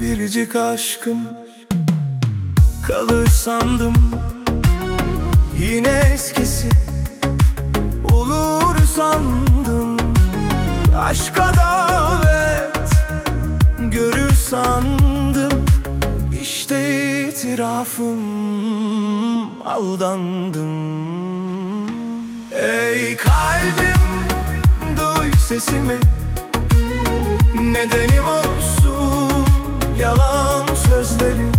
Biricik aşkım kalır sandım. Yine eskisi Aşka davet görür sandım. İşte itirafım aldandım. Ey kalbim duy sesimi. Nedenim olsun yalan sözlerim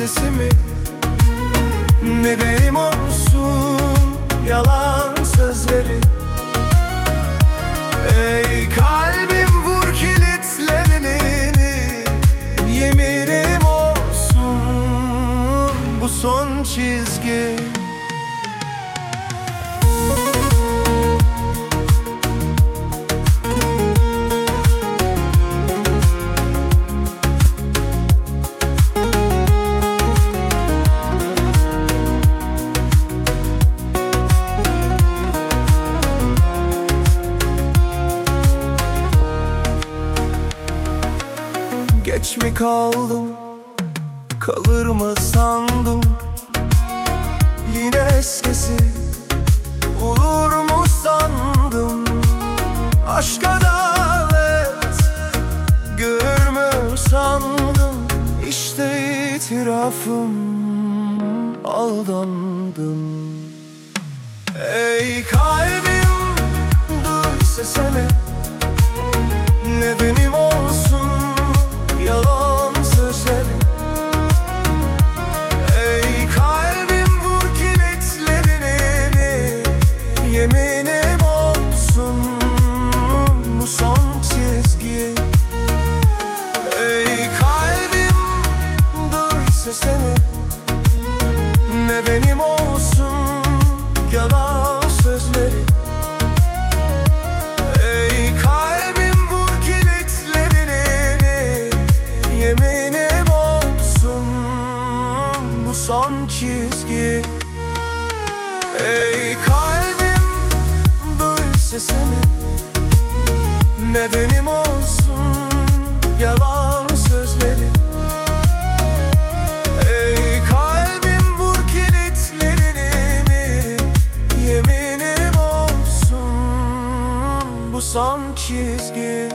sesimi. Ne benim olsun yalan sözleri. Ey kalbim vur kilitlerini. Yeminim olsun bu son çizgi Geç mi kaldım? Kalır mı sandım? Yine eskisi Olur mu sandım? Aşka davet Görür mü sandım? İşte itirafım Aldandım. Ey kalbim Duy sesimi dur sesini Ne benim olsun yalan sözleri. Ey kalbim vur kilitlerini Yeminim olsun bu son çizgi. Ey kalbim duy sesimi Ne benim olsun yalan bu son çizgi